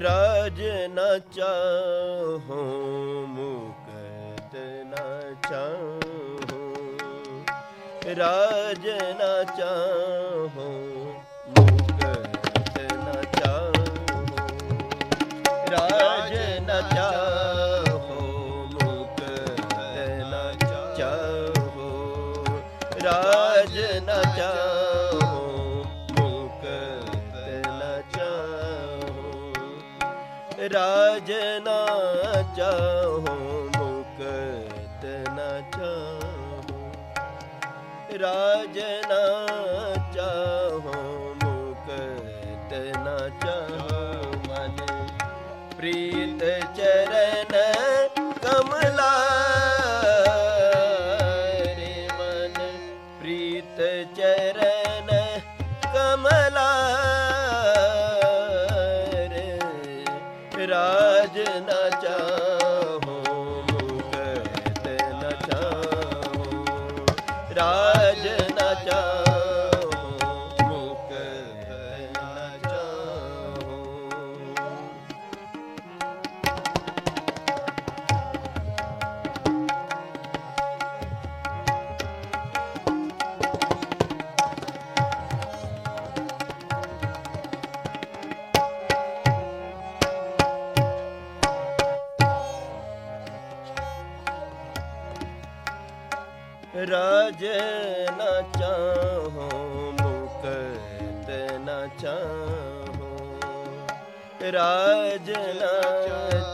ਰਾਜ ਨ ਚਾਹੋ ਮੁਕਤ ਨ ਚਾਹੋ। ਰਾਜ ਨ ਚਾਹੋ ਰਾਜ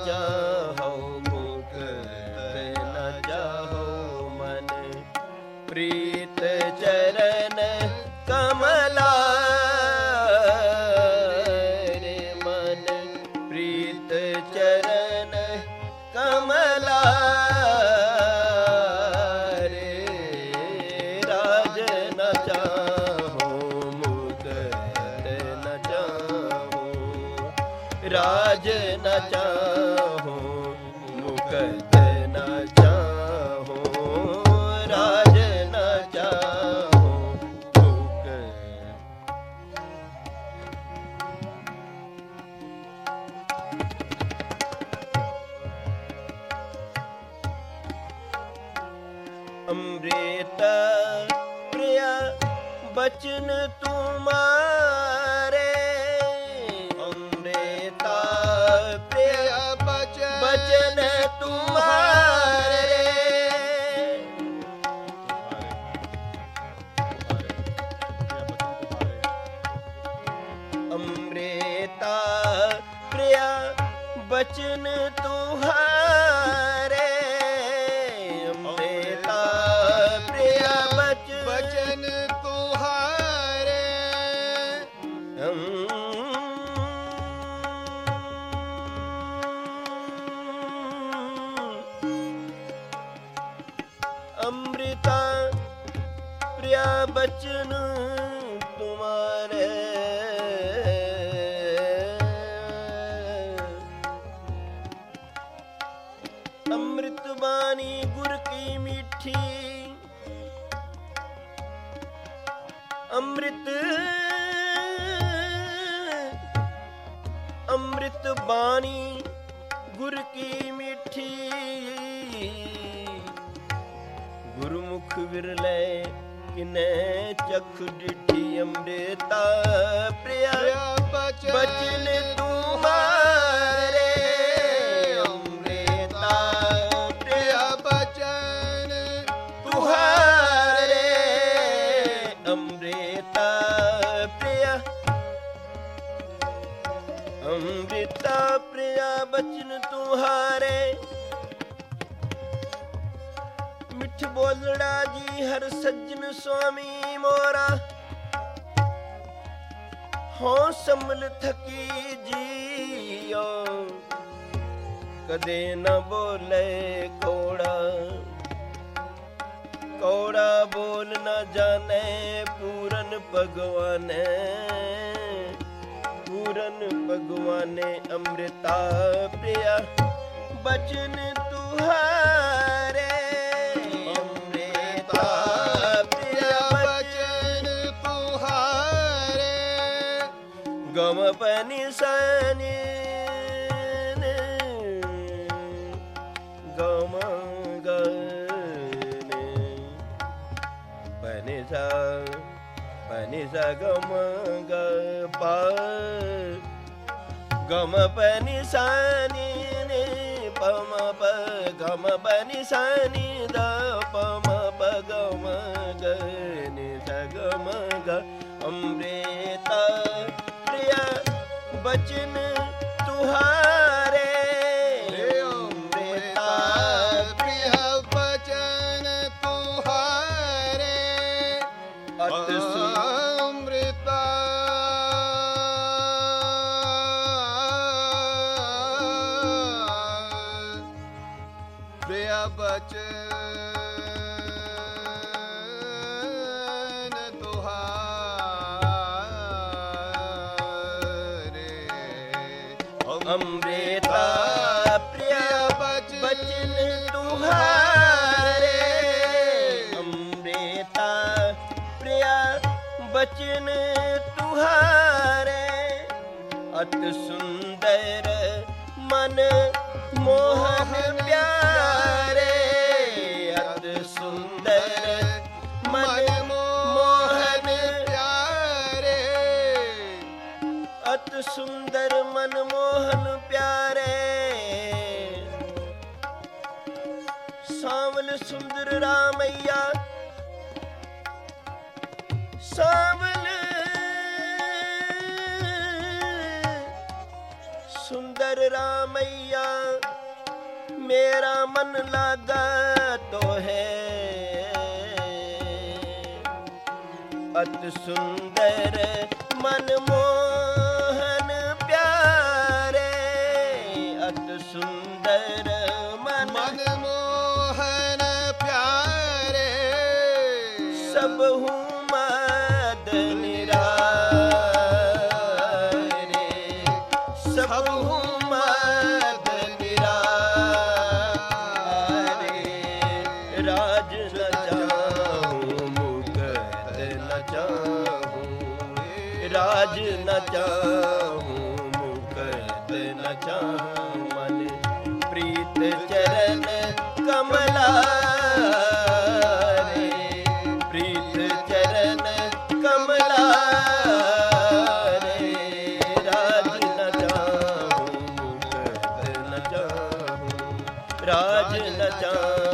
ਜਾ ਅੰਮ੍ਰਿਤਾ ਪ੍ਰਿਆ ਬਚਨ ਤੁਹਾਰੇ ਬਾਣੀ ਗੁਰ ਕੀ ਮਿੱਠੀ। ਅੰਮ੍ਰਿਤ ਅੰਮ੍ਰਿਤ ਬਾਣੀ ਗੁਰ ਕੀ ਮਿੱਠੀ। ਗੁਰਮੁਖ ਵਿਰਲੇ ਕਿਨੇ ਚਖ ਡਿਠੀ ਅੰਮ੍ਰਿਤਾ ਪ੍ਰਿਆ ਬਚਨ ਬਚਨ ਤੁਮਾਰੇ ਬਚਨ ਤੁਹਾਰੇ। ਮਿੱਠ ਬੋਲਣਾ ਜੀ ਹਰ ਸੱਜਣ ਸੁਆਮੀ ਮੋਰਾ। ਹਉ ਸੰਭਲ ਥਕੀ ਜੀਓ। ਕਦੇ ਨਾ ਬੋਲੇ ਕੋੜਾ। ਕੋੜਾ ਬੋਲ ਨਾ ਜਾਣੇ ਪੂਰਨ ਭਗਵਾਨੇ। ਪੂਰਨ ਭਗਵਾਨੇ ਅੰਮ੍ਰਿਤਾ ਪ੍ਰਿਆ। ਬਚਨ ਤੁਹਾਰੇ। ਅੰਮ੍ਰਿਤਾ ਪ੍ਰਿਆ, ਬਚਨ ਤੁਹਾਰੇ। ਗਮ ਪਨਿ ਗਮ ਗਨੇ। ਪਨਿ ਗਮ ਗ ਗਮ ਪਨੀ ਸਾਨੀ ਨੀ ਪਮ ਪ ਗਮ ਪਨੀ ਸਾਨੀ ਦ ਪਮ ਪ ਗਮ ਗ ਨੀ ਸ ਗਮ ਗ ਅੰਮ੍ਰਿਤਾ ਪ੍ਰਿਆ ਅੰਮ੍ਰਿਤਾ ਪ੍ਰਿਆ ਬਚਨ ਤੁਹਾਰੇ। ਅੰਮ੍ਰਿਤਾ ਪ੍ਰਿਆ ਬਚਨ ਤੁਹਾਰੇ। ਅਤ ਸੁੰਦਰ ਮਨ ਮੋਹਨ ਪਿਆਰੇ। ਸਾਵਲ ਸੁੰਦਰ ਰਾਮਈਆ। ਸਾਵਲ। ਸੁੰਦਰ ਰਾਮਈਆ ਮੇਰਾ ਮਨ ਲਾਗਾ ਤੋਹੇ। ਅਤ ਸੁੰਦਰ ਮਨ ਮੋਹਨ ਰਾਜ ਨ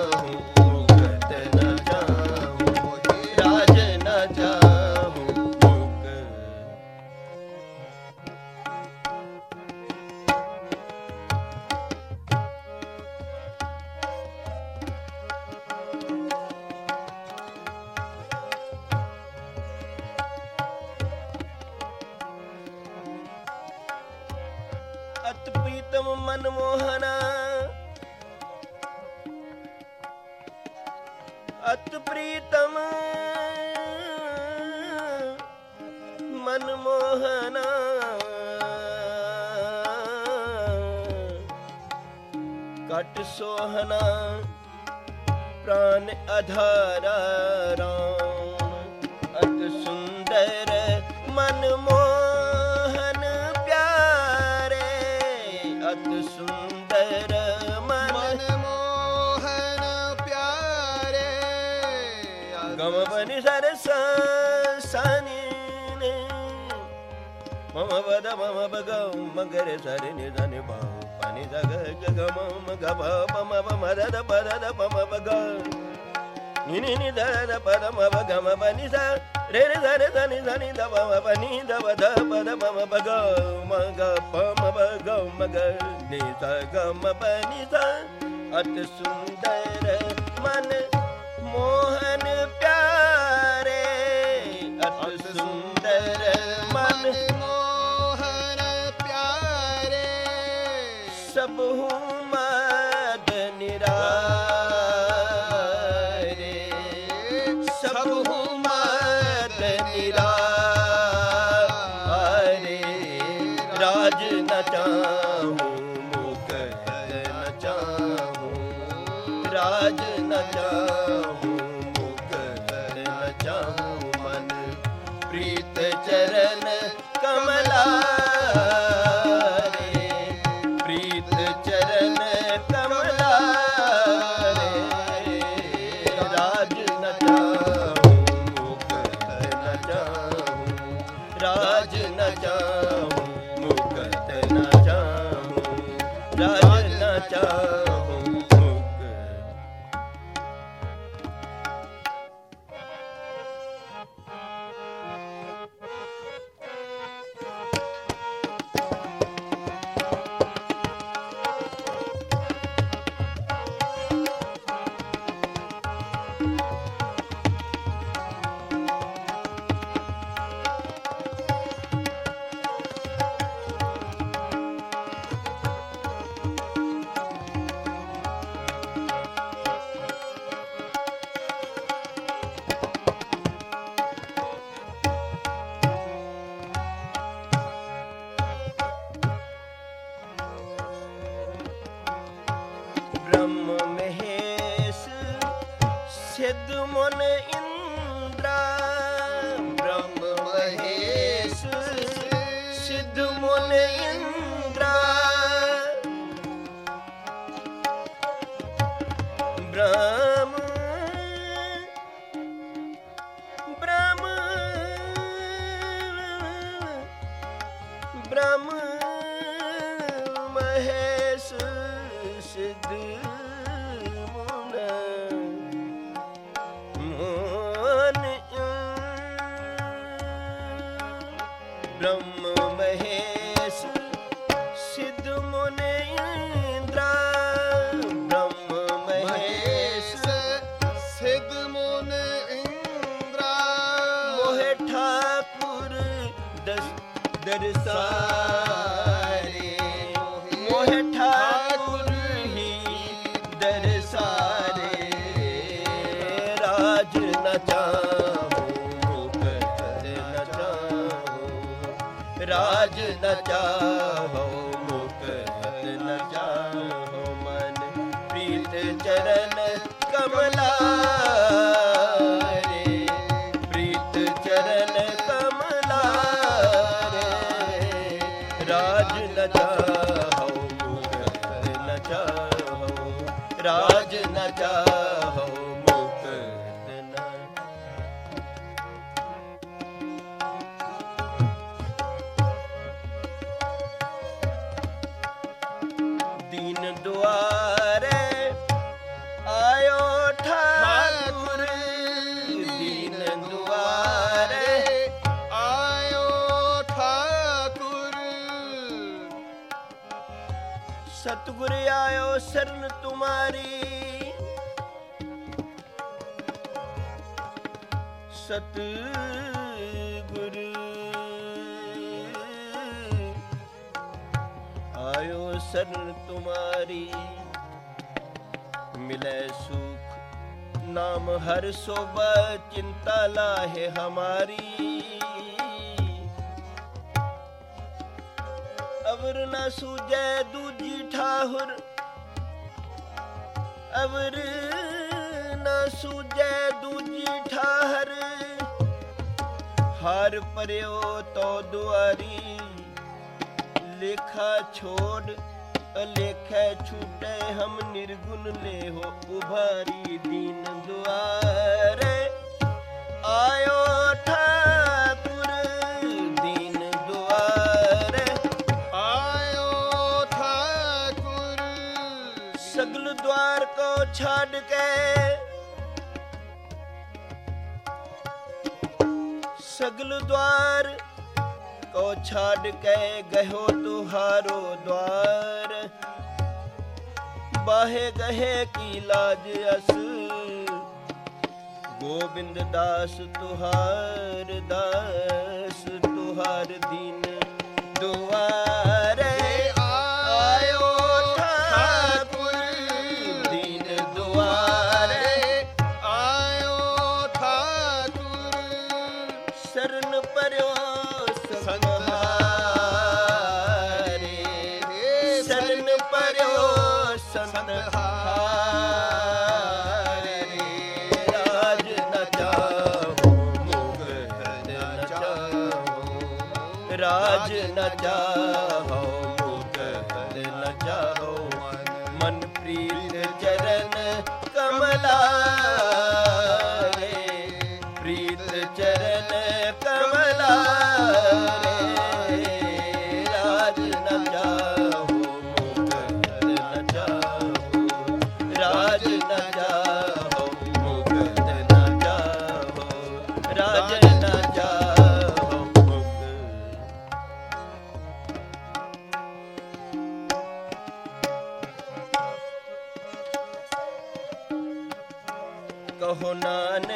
ਘਟ ਸੋਹਣਾ ਪ੍ਰਾਨ ਅਧਾਰ ਰਾਮ। ਅਤ ਸੁੰਦਰ ਮਨ ਮੋਹਨ ਪਿਆਰੇ ਅਤ ਸੁੰਦਰ ਮਨ ਮੋਹਨ ਪਿਆਰੇ ਗਮ ਬਨਿ ਸਰਸ ਸਾਨੀ ਮਮ ਬਦ ਮਮ ਬਗਮ ਮਗਰ ਸਰ ਨਿਦਨ ਬਾਉ। అని జగ గగ మమ గ పమ పమ రద పరద పమ పగ నిని ని దర పరమ భగమ బని స రే రే స రే ని స ని ద పమ బని ద పద పద పమ భగ మగ పమ భగ మగ ని స గ మ బని స అతి సుందర మన ਨਚਾਂ ब्रह्म ਸਰਨ ਤੁਮਾਰੀ। ਮਿਲੇ ਸੁਖ, ਨਾਮ ਹਰ ਸੋਭਾ ਚਿੰਤਾ ਲਾਹੇ ਹਮਾਰੀ। ਅਵਰ ਨਾ ਸੂਜੈ ਦੂਜੀ ਠਾਹੁਰ। ਅਵਰ ਨਾ ਸੂਜੈ ਦੂਜੀ ਠਾਹਰ। ਹਰ ਪਰਿਓ ਤੋ ਦੁਆਰੀ। लेखा छोड़ अलेख छूटे हम निर्गुण ले हो उभारी दीन द्वारे आयो ठाकुर दीन द्वारे आयो ठाकुर सगल द्वार को छाड़ के सगल द्वार ਤੋ ਛੱਡ ਕੇ ਗਇਓ ਤੁਹਾਰੋ ਦਵਾਰ। ਬਾਹੇ ਗਹੇ ਕੀ ਲਾਜ ਅਸ। ਗੋਬਿੰਦ ਦਾਸ ਤੁਹਾਰ ਦਾ ਨ ਮਨ ਪ੍ਰੀਤ ਚਰਨ ਕਮਲਾ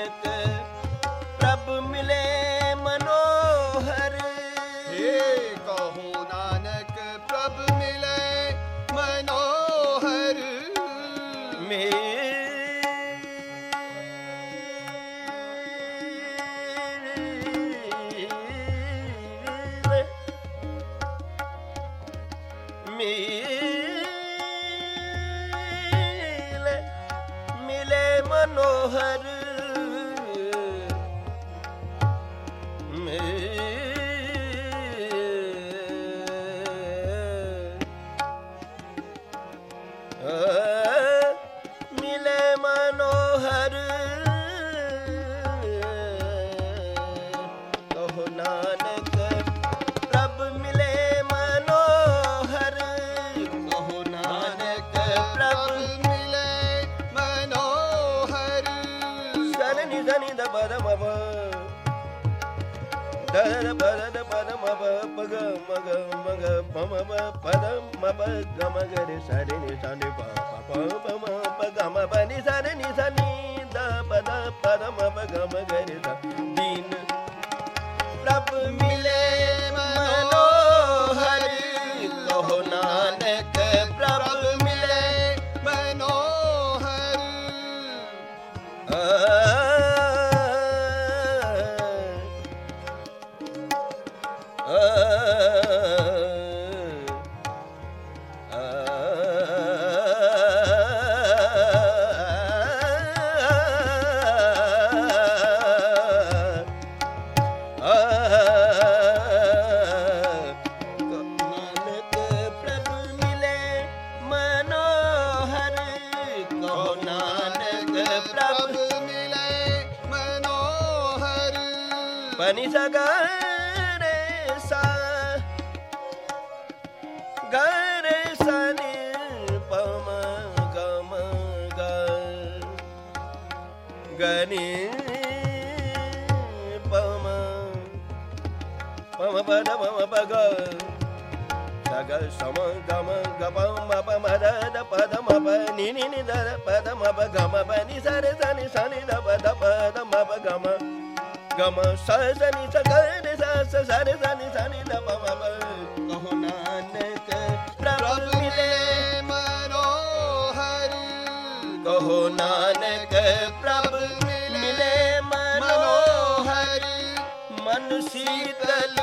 ਨਾਨਕ ਪ੍ਰਭ ਮਿਲੇ। భగ సగ సమ గమ గమ మప మద పద మప ని ని దర పద మప గమ ప ని సర సని సని ద పద పద మప గమ గమ స సని స గ ని స స సర సని సని ద ప మప కహో నానక ప్రభు మిలే మరోహర్ కహో నానక ప్రభు मिले मनोहर मन शीतल